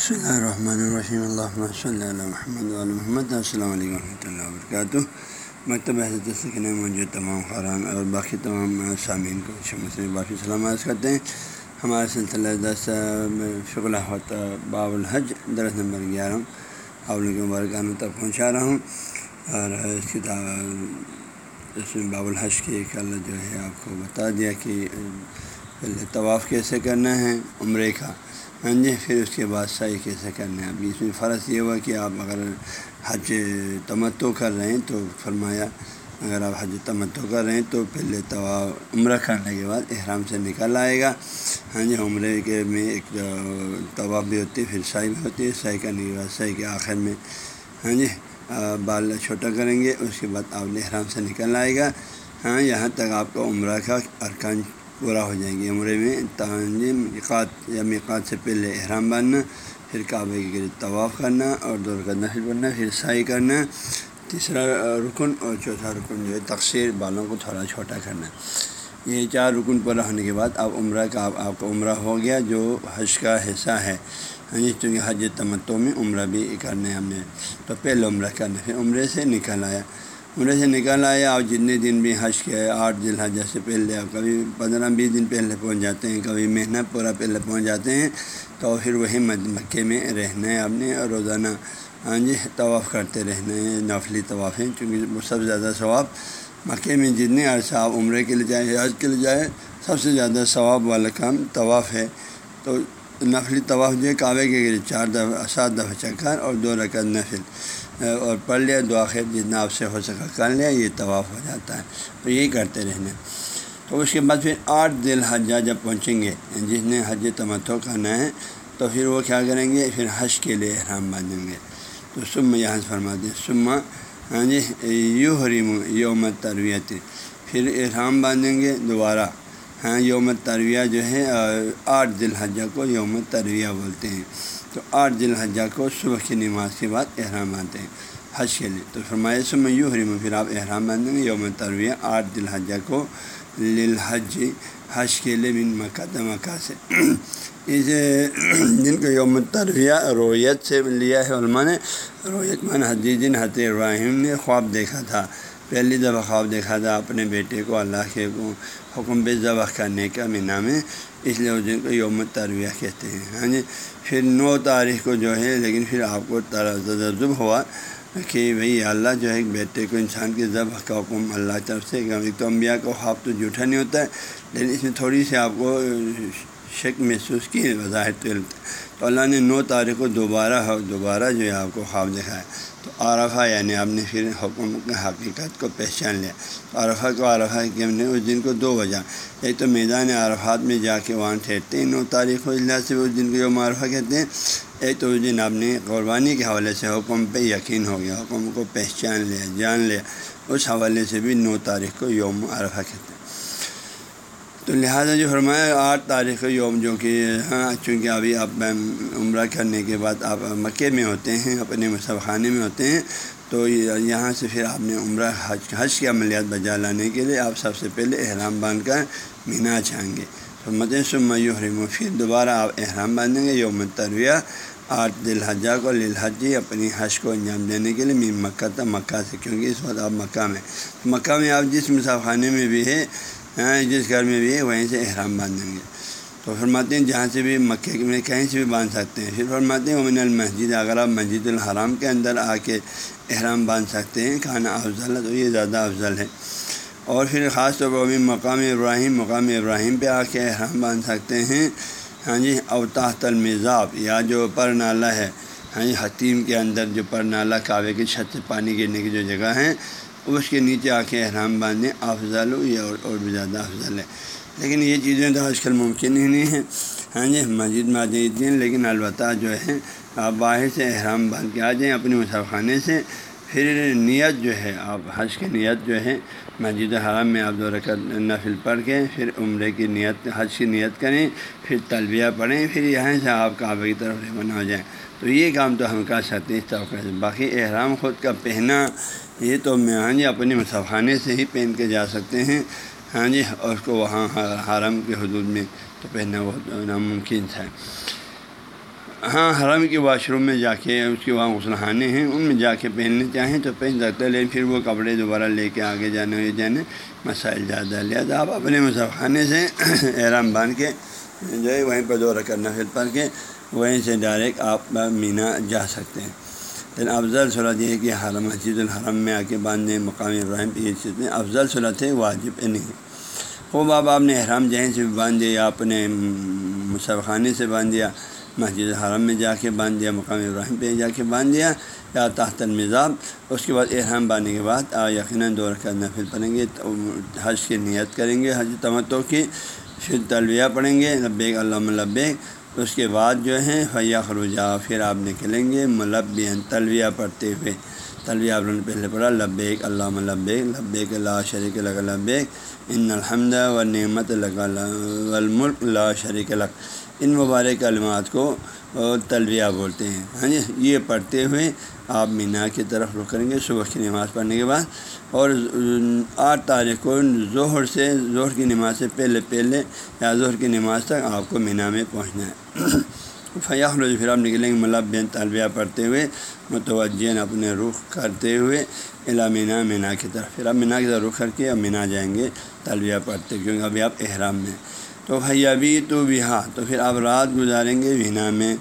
بسم اللہ الرحمن الرحیم اللہ صلی اللہ محمد محمد السلام علیکم ورحمۃ اللہ وبرکاتہ مکتب حضرت سکن موجود تمام خران اور باقی تمام سامعین کو شمس باقی سلامت کرتے ہیں ہمارے سلسلہ دس شکل باب الحج درس نمبر گیارہ آپ لوگوں مبارکانوں تک پہنچا رہا ہوں اور اس کتاب اس میں باب الحج کی کل جو ہے آپ کو بتا دیا کہ پہلے طواف کیسے کرنا ہے عمرے کا ہاں جی پھر اس کے بعد صحیح کیسے کرنا ہے ابھی اس میں فرض یہ ہوا کہ آپ اگر حج تمتو کر رہے ہیں تو فرمایا، اگر آپ حج تمتو کر رہے ہیں تو پہلے طواف، عمرہ کرنے کے بعد احرام سے نکل آئے گا۔ ہاں جی عمرے کے میں ایک طواف بھی ہوتی ہے، پھر صحیح بھی ہوتی ہے۔ صحیح کرنے کے بعد صحیح کے آخر میں ہاں جی بال چھوٹا کریں گے، اس کے بعد آپ احرام سے نکل آئے گا۔ ہاں یہاں تک آپ کا عمرہ کا ارکان پورا ہو جائیں گے۔ عمرے میں تنظیم مقات یا مقات سے پہلے احرام باندھنا، پھر کعبے کے گرد طواف کرنا اور دور کا نفل بننا، پھر سائی کرنا، تیسرا رکن اور چوتھا رکن جو ہے تقسیر بالوں کو تھوڑا چھوٹا کرنا۔ یہ چار رکن پورا ہونے کے بعد آپ عمرہ کا آپ آپ کا عمرہ ہو گیا، جو حج کا حصہ ہے۔ ہاں جی چونکہ حج تمتوں میں عمرہ بھی کرنا ہے ہم نے تو پہلے عمرہ کرنا، پھر عمرے سے نکل آیا۔ عمرے سے نکل آئے آپ جتنے دن بھی حج کے آٹھ دن حج سے پہلے آپ کبھی پندرہ بیس دن پہلے پہنچ جاتے ہیں کبھی مہینہ پورا پہلے پہنچ جاتے ہیں، تو پھر وہی مکے میں رہنا ہے آپ نے روزانہ ہاں جی طواف کرتے رہنا ہے نفلی طواف ہیں چونکہ سب سے زیادہ ثواب مکے میں جتنے عرصہ آپ عمرے کے لیے جائیں حج کے لیے جائیں سب سے زیادہ ثواب والا کام طواف ہے تو نفلی طواف جو ہے کعبے کے چار دفعہ، سات دفعہ چکر اور دو رکعت نفل۔ اور پڑھ لیا دعا خیر جتنا آپ سے ہو سکا کر لیا یہ طواف ہو جاتا ہے۔ تو یہی کرتے رہنا۔ تو اس کے بعد پھر آٹھ دل حجہ جب پہنچیں گے، جس نے حج تمتو کرنا ہے، تو پھر وہ کیا کریں گے؟ پھر حج کے لیے احرام باندھیں گے۔ تو سم یہاں سے فرما دیں سما ہاں جی یعنی یو حریم یوم تربیت پھر احرام باندھیں گے دوبارہ۔ ہاں یوم ترویہ جو ہے آٹھ دل حجہ کو یوم ترویہ بولتے ہیں۔ تو آٹھ دل حجہ کو صبح کی نماز کے بعد احرام آتے ہیں، حج کے لیے۔ تو فرمائے سم یوں حریم پھر آپ احرام باندھیں گے یوم ترویہ آٹھ دل حجہ کو للحج، حج کے لیے بن مکہ دمکہ سے۔ اس جن کو یوم ترویہ رویت سے لیا ہے علماء نے رویت من حدیدین حت ابراہیم نے خواب دیکھا تھا۔ پہلی دفعہ خواب دیکھا تھا اپنے بیٹے کو، اللہ کے کو حکم بے ذبح کرنے کا مینا میں، اس لیے اس دن کو یوم ترویہ کہتے ہیں ہاں جی؟ پھر نو تاریخ کو جو ہے، لیکن پھر آپ کو تجزب ہوا کہ بھئی اللہ جو ہے، ایک بیٹے کو انسان کی ذبح کا حکم اللہ کی طرف سے ایک تو انبیاء کو خواب تو جھوٹا نہیں ہوتا ہے، لیکن اس میں تھوڑی سی آپ کو شک محسوس کی وضاحت تو اللہ نے نو تاریخ کو دوبارہ دوبارہ جو ہے آپ کو خواب دکھایا۔ تو عرفہ یعنی آپ نے پھر حکم کی حقیقت کو پہچان لیا۔ تو عرفہ کو، عرفہ کہ ہم نے اس دن کو دو وجہ۔ ایک تو میدان عرفات میں جا کے وہاں ٹھہرتے ہیں، نو تاریخ و اللہ سے اس دن کو یوم عرفہ کہتے ہیں۔ ایک تو اس دن آپ نے قربانی کے حوالے سے حکم پہ یقین ہو گیا، حکم کو پہچان لیا، جان لیا۔ اس حوالے سے بھی نو تاریخ کو یوم عرفہ کہتے ہیں۔ تو لہٰذا جو فرمایا آٹھ تاریخ یوم جو کہ ہاں چونکہ ابھی آپ عمرہ کرنے کے بعد آپ مکے میں ہوتے ہیں، اپنے مصحف خانے میں ہوتے ہیں، تو یہاں سے پھر آپ نے عمرہ حج حج کی عملیات بجا لانے کے لیے آپ سب سے پہلے احرام باندھ کر مینا چاہیں گے۔ تو مدین سمیو پھر دوبارہ آپ احرام باندھیں گے یوم ترویہ آٹھ دلحجہ کو للحجی اپنی حج کو انجام دینے کے لیے مکہ تھا مکہ سے، کیونکہ اس وقت آپ مکہ میں مکہ میں آپ جس مصحف خانے میں بھی ہے ہاں، جس گھر میں بھی ہے، وہیں سے احرام باندھیں گے۔ تو فرماتے ہیں، جہاں سے بھی مکے میں کہیں سے بھی باندھ سکتے ہیں۔ پھر فرماتے ہیں امن المسجد، اگر آپ مسجد الحرام کے اندر آ کے احرام باندھ سکتے ہیں کھانا افضل ہے تو یہ زیادہ افضل ہے۔ اور پھر خاص طور پر مقام ابراہیم مقام ابراہیم پہ آ کے احرام باندھ سکتے ہیں۔ ہاں جی اوتاحت المزاب یا جو پر نالا ہے۔ ہاں جی حتیم کے اندر جو پر نالا کعوے کی چھت سے پانی گرنے کی جو جگہ ہیں اس کے نیچے آ کے احرام باندھیں افضل ہو یا اور بھی زیادہ افضل ہے لیکن یہ چیزیں تو آج کل ممکن ہی نہیں ہیں۔ ہاں جی مسجد میں آ جائیں لیکن البتہ جو ہے، آپ باہر سے احرام باندھ کے آ جائیں اپنے مصحف خانے سے، پھر نیت جو ہے، آپ حج کی نیت جو ہے، مسجد حرام میں آپ دو رکعت نفل پڑھ کے، پھر عمرے کی نیت، حج کی نیت کریں، پھر طلبیہ پڑھیں، پھر یہاں سے آپ کعبے کی طرف روانہ ہو جائیں۔ تو یہ کام تو ہم کر سکتے ہیں، اس طرح باقی احرام خود کا پہنا یہ تو میں ہاں جی اپنے مصحفانے سے ہی پہن کے جا سکتے ہیں۔ ہاں جی اور اس کو وہاں حرم کے حدود میں تو پہننا بہت ناممکن ہے ہاں حرم کے واش روم میں جا کے اس کے وہاں غسل ہیں۔ ان میں جا کے پہننے چاہیں تو پہن سکتے ہیں، لیکن پھر وہ کپڑے دوبارہ لے کے آگے جانے ہوئے جانے، مسائل زیادہ لہٰذا آپ اپنے مصحفانے سے احرام باندھ کے جو ہے، وہیں پر دورہ کرنا پھر پڑھ کے وہیں سے ڈائریکٹ آپ مینا جا سکتے ہیں۔ لیکن افضل صورت یہ ہے کہ حرم مسجد الحرم میں آ کے باندھیں مقامی ابراہیم پہ یہ افضل صورت ہے واجب نہیں خوب آپ آپ نے احرام جہیں سے بھی باندھ دیا یا اپنے مصحف خانے سے باندھ دیا مسجد حرم میں جا کے باندھ دیا مقامی ابراہیم پہ جا کے باندھ دیا یا تحت المزاب اس کے بعد احرام باندھنے کے بعد یقیناً دور کرنا پھر پڑھیں گے حج کی نیت کریں گے، حج تمتو کی، پھر تلویہ پڑھیں گے، لبیک علامہ لبیک اس کے بعد جو ہے فیا خروجہ پھر آپ نکلیں گے ملبین تلویہ پڑھتے ہوئے۔ تلویہ آپ نے پہلے پڑھا، لبیک علامہ لبیک لبیک اللہ شریک لگ لبیک، ان الحمد و نعمت لگا الملک لا شریک لگ ان مبارک علمات کو تلویہ بولتے ہیں۔ ہاں جی یہ پڑھتے ہوئے آپ مینا کی طرف رخ کریں گے، صبح کی نماز پڑھنے کے بعد۔ اور آٹھ تاریخ کو ظہر سے، ظہر کی نماز سے پہلے پہلے یا ظہر کی نماز تک آپ کو مینا میں پہنچنا ہے۔ فیاح پھر آپ نکلیں گے ملب بین طلبیہ پڑھتے ہوئے متوجہ اپنے رخ کرتے ہوئے الا مینا مینا کی طرف۔ پھر آپ مینا کی طرف رخ کر کے اب مینا جائیں گے طلبیہ پڑھتے، کیونکہ ابھی آپ احرام میں تو بھیا بھی تو بہا، تو پھر آپ رات گزاریں گے وینا میں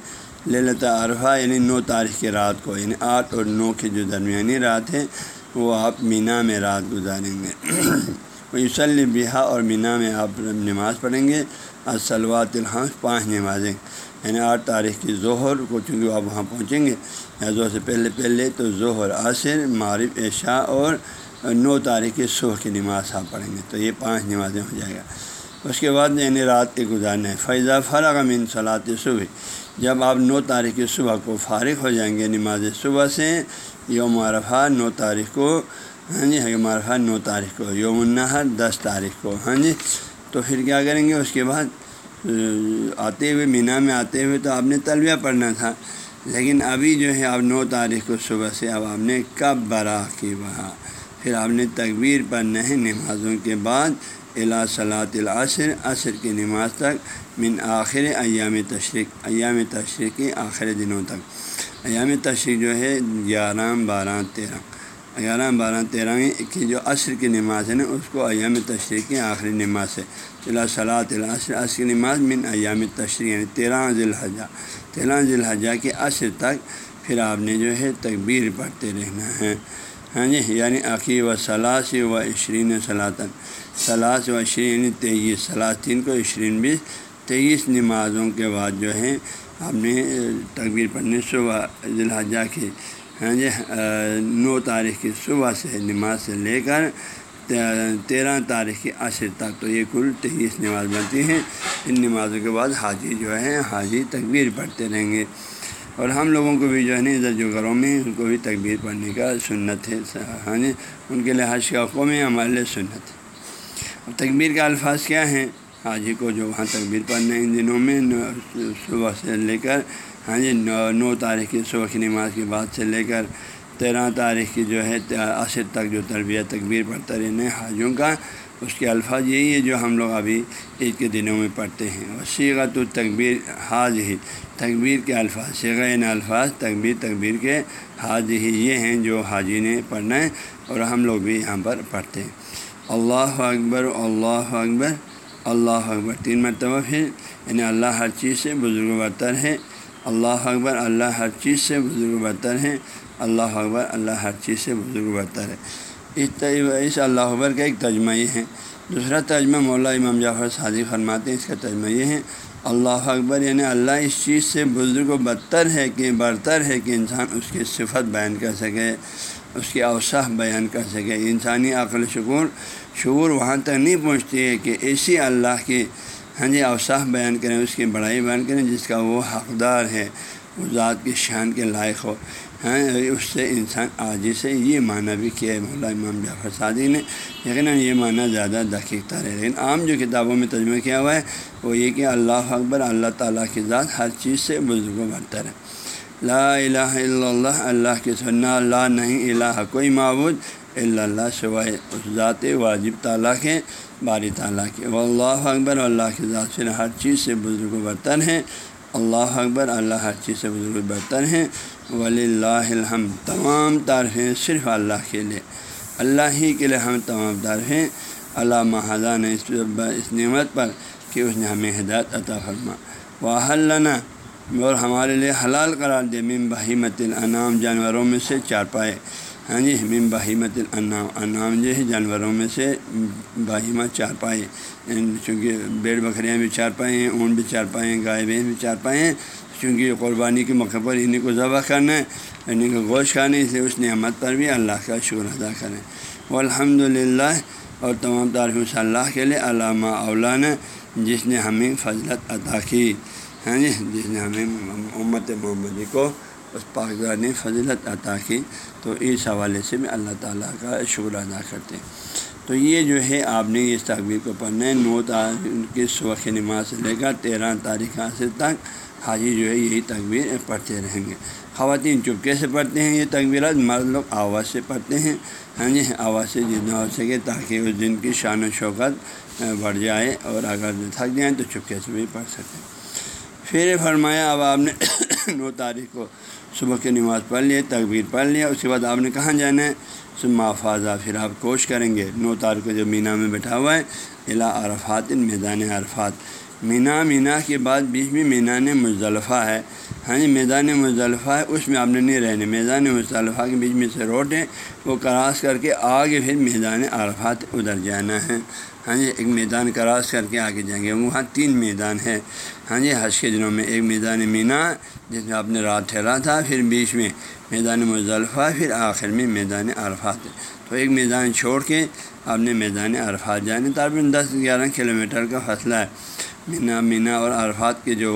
لے لیتا عرفہ یعنی نو تاریخ کی رات کو یعنی آٹھ اور نو کی جو درمیانی رات ہے وہ آپ مینا میں رات گزاریں گے۔ وہ یوسل بہا اور مینا میں آپ نماز پڑھیں گے۔ السلوات الحمد پانچ نمازیں۔ یعنی آٹھ تاریخ کی ظہر کو چونکہ آپ وہاں پہنچیں گے۔ یا ظہر سے پہلے پہلے تو ظہر، عصر معرف عشاء اور نو تاریخ کی صبح کی نماز آپ پڑھیں گے۔ تو یہ پانچ نمازیں ہو جائے گا۔ اس کے بعد یعنی رات کے گزارنے فیضہ فرغ امین صلاح صبح جب آپ نو تاریخ کی صبح کو فارغ ہو جائیں گے نماز صبح سے یوم عرفہ نو تاریخ کو ہاں جی یوم عرفہ نو تاریخ کو، یوم النحر دس تاریخ کو ہاں جی۔ تو پھر کیا کریں گے؟ اس کے بعد آتے ہوئے، مینا میں آتے ہوئے تو آپ نے تلویہ پڑھنا تھا۔ لیکن ابھی جو ہے آپ نو تاریخ کو صبح سے اب آپ نے کب برا کی وہاں پھر آپ نے تکبیر پڑھنا ہے نمازوں کے بعد الا صلاۃ العصر، عصر کی نماز تک، من آخر ایام تشریق ایام تشریق کے آخر دنوں تک۔ ایام تشریق جو ہے گیارہ، بارہ، تیرہ۔ گیارہ، بارہ، تیرہ کی جو عصر کی نماز ہے نا، اس کو ایام تشریق کی آخری نماز ہے۔ الا صلاۃ العصر، عصر کی نماز من ایام تشریق یعنی تیرہ ذی الحجہ تیرہ ذی الحجہ کے عصر تک پھر آپ نے جو ہے تکبیر پڑھتے رہنا ہے۔ ہاں جی یعنی عقی و ثلاثی و عشرین صلاطن سلاس و عشرین یعنی تیئیس۔ سلاطین کو عشرین بیس۔ تیئیس نمازوں کے بعد جو ہے ہم نے تقبیر پڑھنے صبح ذلحجہ کی ہاں جی نو تاریخ کی صبح سے نماز سے لے کر تیرہ تاریخ کی عصر تک تو یہ کل تیئیس نماز بنتی ہیں۔ ان نمازوں کے بعد حاجی جو ہے حاجی تقبیر پڑھتے رہیں گے۔ اور ہم لوگوں کو بھی جو ہے نا ادھر جو گھروں میں، ان کو بھی تکبیر پڑھنے کا سنت ہے۔ ہاں جی ان کے لیے حج کے حقوق میں ہمارے لیے سنت ہے۔ اب تکبیر کے الفاظ کیا ہیں؟ حاجی کو جو وہاں تکبیر پڑھنا ہے ان دنوں میں صبح سے لے کر ہاں جی نو تاریخ کی صبح کی نماز کے بعد سے لے کر تیرہ تاریخ کی جو ہے عصر تک جو تربیت تکبیر پڑھتا رہنے حاجیوں کا، اس کے الفاظ یہی ہے جو ہم لوگ ابھی عید کے دنوں میں پڑھتے ہیں۔ اور سیغت التکبیر حاج ہی تکبیر کے الفاظ سیغین الفاظ، تکبیر تکبیر کے حاج ہی یہ ہیں جو حاجی نے پڑھنا ہے اور ہم لوگ بھی یہاں پر پڑھتے ہیں۔ اللہ اکبر اللہ اکبر۔ اللہ اکبر، تین مرتبہ پھر یعنی اللہ ہر چیز سے بزرگ برتر ہے اللہ اکبر، اللہ ہر چیز سے بزرگ برتر ہے اللہ اکبر، اللہ ہر چیز سے بزرگ برتر ہے اس اس اللہ اکبر کا ایک ترجمہ یہ ہے۔ دوسرا ترجمہ مولا امام جعفر صادی فرماتے ہیں، اس کا ترجمہ یہ ہے، اللہ اکبر یعنی اللہ اس چیز سے بزرگ و بدتر ہے کہ برتر ہے کہ انسان اس کی صفت بیان کر سکے، اس کی اوساح بیان کر سکے۔ انسانی عقل شکور شعور وہاں تک نہیں پہنچتی ہے کہ ایسی اللہ کی ہاں جی اوساح بیان کریں، اس کی بڑائی بیان کریں جس کا وہ حقدار ہے، وہ ذات کی شان کے لائق ہو۔ ہاں اس سے انسان آجی سے یہ معنی بھی کیا ہے مولا امام جعفر سعدی نے۔ یقیناً یہ معنی زیادہ دقیق تھا لیکن عام جو کتابوں میں ترجمہ کیا ہوا ہے، وہ یہ کہ اللہ اکبر، اللہ تعالیٰ کی ذات ہر چیز سے بزرگ و برتر ہے۔ لا الہ الا اللہ اللہ کی سننا اللہ نہیں، الہ کوئی معبود۔ اللہ سوائے اس ذات واجب تعالیٰ کے باری تعالیٰ کے۔ وہ اللہ اکبر، اللہ کے ذات سے ہر چیز سے بزرگ و برتن ہیں۔ اللہ اکبر، اللہ ہر چیز سے بزرگ برتر ہیں۔ ولی اللہ الحم تمام تعریفیں صرف اللہ کے لیے۔ اللہ ہی کے لیے ہم تمام تعریفیں اللہ محضان اس اس نعمت پر کہ اس نے ہمیں ہدایت عطا فرما۔ واہلنا اور ہمارے لیے حلال قرار دے۔ مم بہیمت الانام جانوروں میں سے چار پائے۔ ہاں جی مم بہیمت الانام انعام جو جی، ہے جانوروں میں سے بہیمہ چار پائے چونکہ بیڑ بکریاں بھی چار پائے ہیں، اون بھی چار پائے ہیں، گائے بھینس بھی چار پائے ہیں۔ چونکہ قربانی کے موقع پر انہیں کو ذبح کرنا ہے، انہیں کو گوشت کھانا ہے، اس لیے اس نعمت پر بھی اللہ کا شکر ادا کریں۔ الحمد للہ اور تمام تعریف اللہ کے لیے علامہ اولانا، جس نے ہمیں فضلت عطا کی۔ ہاں جی جس نے ہمیں امت محمدی کو اس پاکدار نے فضلت عطا کی تو اس حوالے سے بھی اللہ تعالیٰ کا شکر ادا کرتے ہیں۔ تو یہ جو ہے، آپ نے اس تقبیر کو پڑھنا ہے۔ نو تاریخ کی صبح نماز سے لے کر تیرہ تاریخ حاصل تک حاجی جو ہے یہی تقبیر پڑھتے رہیں گے۔ خواتین چپکے سے پڑھتے ہیں یہ تقبیرات؟ مرد لوگ آواز سے پڑھتے ہیں۔ ہاں جی آواز سے جتنا ہو سکے تاکہ اس دن کی شان و شوقت بڑھ جائے اور اگر تھک جائیں تو چپکے سے بھی پڑھ سکیں پھر فرمایا، اب آپ نے نو تاریخ کو صبح کی نماز پڑھ لیے تقبیر پڑھ لیا اس کے بعد آپ نے کہاں جانا ہے؟ سما فاضہ پھر آپ کوش کریں گے۔ نو تاریخ کو جو مینا میں بیٹھا ہوا ہے الا عرفات، میدان عرفات۔ مینا مینا کے بعد بیچ میں میدان مضلفہ ہے۔ ہاں جی میدان مضلفہ ہے، اس میں آپ نے نہیں رہنے میدان مصطلفہ کے بیچ میں سے روڈ ہے، وہ کراس کر کے آگے پھر میدان عرفات ادھر جانا ہے۔ ہاں جی ایک میدان کراس کر کے آگے جائیں گے۔ وہاں تین میدان ہے ہاں جی حج کے دنوں میں ایک میدان مینا، جس میں آپ نے رات ٹھہرا تھا، پھر بیچ میں میدان مضلفہ پھر آخر میں میدان عرفات۔ تو ایک میدان چھوڑ کے آپ نے میدان عرفات جانے۔ تقریباً دس گیارہ کلو میٹر کا فاصلہ ہے۔ مینا مینا اور عرفات کے جو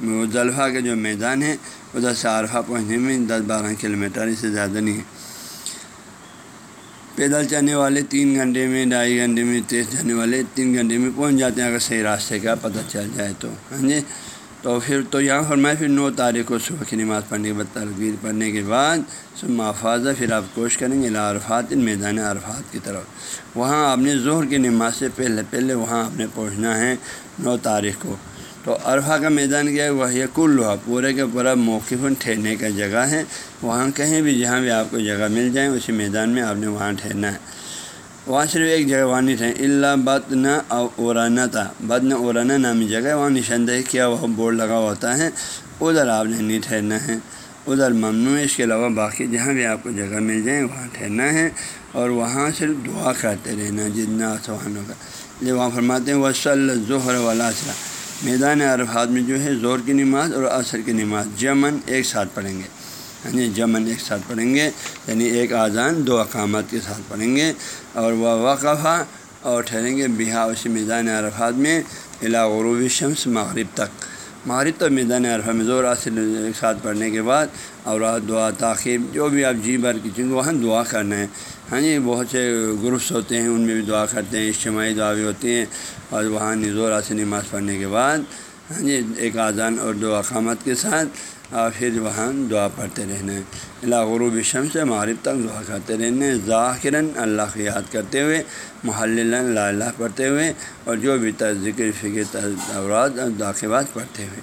مضلفہ کے جو میدان ہے ادھر سے عرفہ پہنچنے میں دس بارہ کلو میٹر اس سے زیادہ نہیں ہے۔ پیدل چلنے والے تین گھنٹے میں، ڈھائی گھنٹے میں تیز چلنے والے تین گھنٹے میں پہنچ جاتے ہیں اگر صحیح راستے کا پتہ چل جائے تو ہاں جی؟ تو پھر، تو یہاں فرمائے پھر نو تاریخ کو صبح کی نماز پڑھنے کے بعد تلبیر پڑھنے کے بعد سب محفاظہ پھر آپ کوشش کریں گے عرفات ان میدان عرفات کی طرف۔ وہاں آپ نے ظہر کی نماز سے پہلے پہلے وہاں آپ نے پہنچنا ہے نو تاریخ کو۔ تو عرفہ کا میدان کیا ہے وہ یہ کل پورے کے پورا موقف ٹھہرنے کا جگہ ہے۔ وہاں کہیں بھی جہاں بھی آپ کو جگہ مل جائے، اسی میدان میں آپ نے وہاں ٹھہرنا ہے۔ وہاں صرف ایک جگہ وہاں نہیں ٹھہرے اللہ بد نہ اورانا تھا بد نہ اورانا نامی جگہ وہاں نشاندہی کیا وہ بورڈ لگا ہوتا ہے۔ ادھر آپ نے نہیں ٹھہرنا ہے۔ ادھر ممنوع ہے، اس کے علاوہ باقی جہاں بھی آپ کو جگہ مل جائے، وہاں ٹھہرنا ہے۔ اور وہاں صرف دعا کرتے رہنا، جتنا آسان ہوگا یہ وہاں فرماتے ہیں وہ ظہر والا میدان عرفات میں جو ہے، زور کی نماز اور عصر کی نماز جمن ایک ساتھ پڑھیں گے۔ یعنی جمن ایک ساتھ پڑھیں گے یعنی ایک آزان دو اقامات کے ساتھ پڑھیں گے اور وہ وقفہ اور ٹھہریں گے بہا اسی میدان عرفات میں الا غروب شمس مغرب تک۔ مغرب تو میدان عرفہ میں زور اصل ایک ساتھ پڑھنے کے بعد، اور دعا، تاخیر، جو بھی آپ جی بھر کی چونکہ وہاں دعا کرنا ہے ہاں جی بہت سے گروپس ہوتے ہیں، ان میں بھی دعا کرتے ہیں، اجتماعی دعا بھی ہوتی ہیں، اور وہاں نظور اصل نماز پڑھنے کے بعد ہاں جی ایک آزان اور دو اقامت کے ساتھ، اور پھر وہاں دعا پڑھتے رہنا۔ ہے اللہ غروب شم سے معرف تک دعا کرتے رہنا۔ ذاکراً اللہ کو یاد کرتے ہوئے محل اللہ پڑھتے ہوئے، اور جو بھی ذکر فکر اوراد اور داخبات پڑھتے ہوئے۔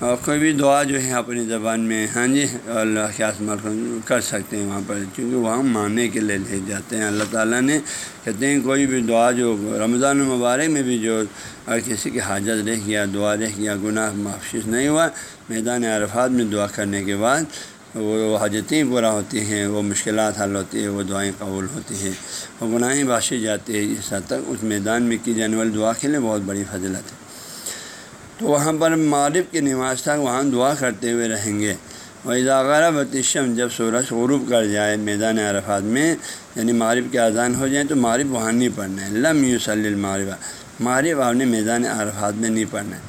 کوئی بھی دعا جو ہے اپنی زبان میں ہاں جی اللہ کے آسمان کر سکتے ہیں وہاں پر، کیونکہ وہاں ماننے کے لیے لے جاتے ہیں۔ اللہ تعالیٰ نے کہتے ہیں، کوئی بھی دعا جو رمضان المبارک میں بھی جو اگر کسی کی حاجت رہ گیا، دعا رہ گیا، گناہ محفوظ نہیں ہوا، میدان عرفات میں دعا کرنے کے بعد وہ حاجتیں پورا ہوتی ہیں، وہ مشکلات حل ہوتی ہیں، وہ دعائیں قبول ہوتی ہیں، وہ گناہیں باشی جاتی ہے اس حد تک اس میدان میں کی جانے والی دعا کے لیے بہت بڑی فضلت ہے۔ تو وہاں پر معرف کی نماز تک وہاں دعا کرتے ہوئے رہیں گے۔ وہ اضاغرہ بتشم جب سورج غروب کر جائے میدان عرفات میں یعنی معرف کے اذان ہو جائیں تو معرف وہاں نہیں پڑھنا ہے۔ لم یو صلی المعرفہ معرف آپ نے میدان عرفات میں نہیں پڑھنا ہے۔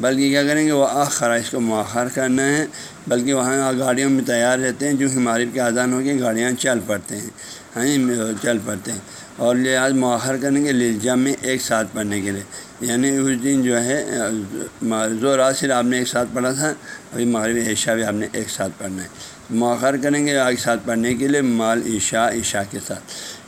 بلکہ کیا کریں گے، وہ آخرا اس کو مؤخر کرنا ہے، بلکہ وہاں گاڑیوں میں تیار رہتے ہیں، جو کہ معرف کے اذان ہو گئے، گاڑیاں چل پڑتے ہیں۔ ہاں چل پڑتے ہیں۔ اور لحاظ مؤخر کریں گے للجا میں ایک ساتھ پڑھنے کے لیے۔ یعنی اس دن جو ہے زور عاصر آپ نے ایک ساتھ پڑھا تھا، ابھی مغربی عشاء بھی آپ نے ایک ساتھ پڑھنا ہے۔ مؤخر کریں گے ایک ساتھ پڑھنے کے لیے مال عشاء عشاء کے ساتھ۔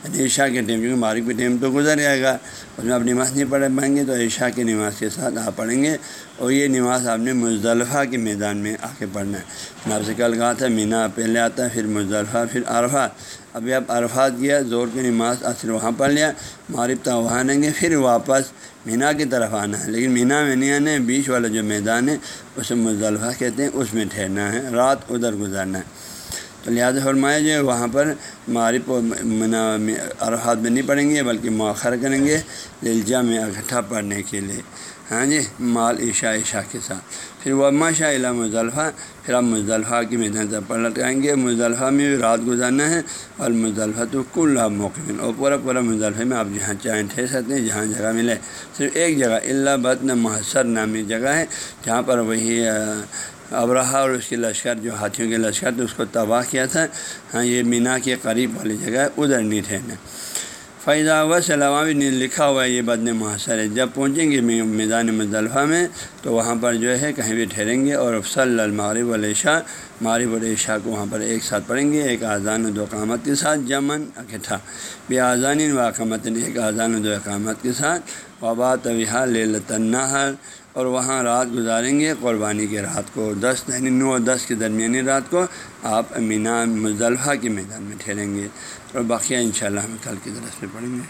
یعنی عشاء کے ٹائم، کیونکہ مغرب کے ٹائم تو گزر جائے گا، اس میں آپ نماز نہیں پڑھ پائیں گے، تو عشاء کی نماز کے ساتھ آپ پڑھیں گے۔ اور یہ نماز آپ نے مزدلفہ کے میدان میں آ کے پڑھنا ہے۔ میں آپ سے کل کہا تھا، مینا پہلے آتا ہے، پھر مزدلفہ، پھر عرفات ابھی آپ عرفات کیا زور کی نماز اصل وہاں پڑھ لیا، مغرب تک وہاں آئیں گے، پھر واپس مینا کی طرف آنا ہے۔ لیکن مینا میں نہیں آنا ہے بیچ والا جو میدان ہے، اسے مزدلفہ کہتے ہیں، اس میں ٹھہرنا ہے، رات ادھر گزارنا ہے۔ تو لہٰذا فرمایا جو جی، وہاں پر معرف عرفات میں نہیں پڑھیں گے، بلکہ مؤخر کریں گے للجا میں اکٹھا پڑھنے کے لیے۔ ہاں جی مال عشاء عشاء کے ساتھ۔ پھر وہ ماشاء اللہ مضلفہ پھر آپ مضلفہ کی میدان سے پڑھ لٹکائیں گے۔ مضلفہ میں بھی رات گزارنا ہے، اور مضلفہ تو کل آپ موقع اور پورا پورا مضلفہ میں آپ جہاں چاہیں ٹھہر سکتے ہیں، جہاں جگہ ملے۔ صرف ایک جگہ اللہ بدن محسر نامی جگہ ہے، جہاں پر وہی ابراہ اور اس کے لشکر جو ہاتھیوں کے لشکر تھے اس کو تباہ کیا تھا۔ ہاں یہ مینا کے قریب والی جگہ ہے، ادھر نہیں ٹھہرنا۔ فیضا و سلامہ نے لکھا ہوا ہے یہ بدن محاصر ہے جب پہنچیں گے میدان مضلفہ میں، تو وہاں پر جو ہے کہیں بھی ٹھہریں گے۔ اور افسل المغرب شاہ مغرب العشاء کو وہاں پر ایک ساتھ پڑھیں گے، ایک اذان و دو اقامت کے ساتھ جمن اکٹھا بے آذان و اقامت، ایک اذان و دو اقامت کے ساتھ۔ وبا طویحہ لے لطنحر اور وہاں رات گزاریں گے قربانی کے رات کو۔ دس یعنی نو اور دس کے درمیانی رات کو آپ مینا مضلفہ کے میدان میں ٹھہریں گے۔ اور باقیہ انشاءاللہ ہم کل کی درس میں پڑھیں گے۔